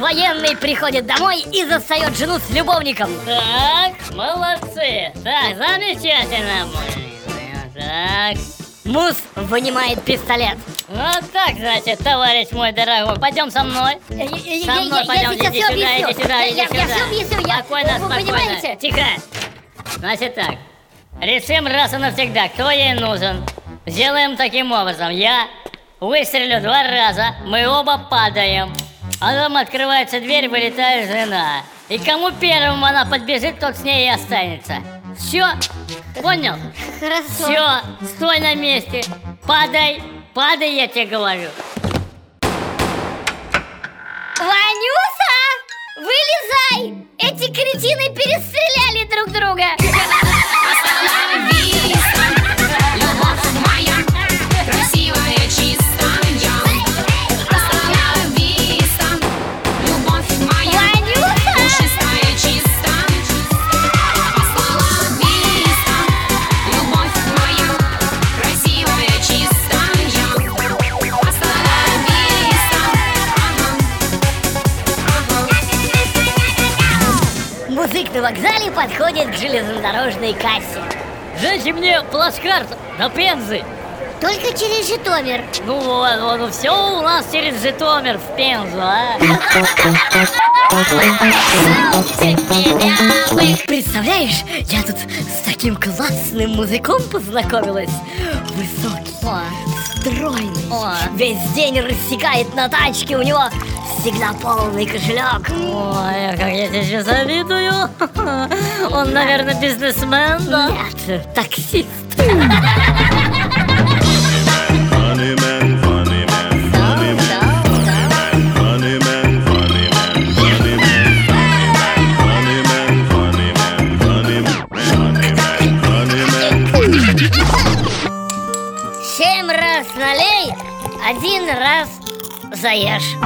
приходит домой и застает жену с любовником. Так, молодцы. Так, замечательно Так. Мус вынимает пистолет. Вот так, значит, товарищ мой дорогой Пойдем со мной. Я- я- Со я- мной пойдем, иди сюда, иди сюда, иди сюда я всё объясню, я- Спокойно, спокойно? Тихо. Значит так Решим раз и навсегда, кто ей нужен. Сделаем таким образом. Я выстрелю два раза Мы оба падаем А потом открывается дверь, вылетает жена И кому первым она подбежит, тот с ней и останется Все? Понял? Хорошо Все, стой на месте. Падай, падай, я тебе говорю. Ванюса! Вылезай! Эти кретины перестреляли друг друга Музык на вокзале подходит к железнодорожной кассе Дайте мне плацкарт до Пензы. Только через Житомир Ну вот, вот, ну все у нас через Житомир в Пензу, а? Представляешь, я тут с таким классным музыком познакомилась Высокий, стройный О. Весь день рассекает на тачке, у него всегда полный кошелек. Ой, а как я тебе сейчас завидую. Он, наверное, бизнесмен, да? Нет, таксист. Семь раз налей, один раз заешь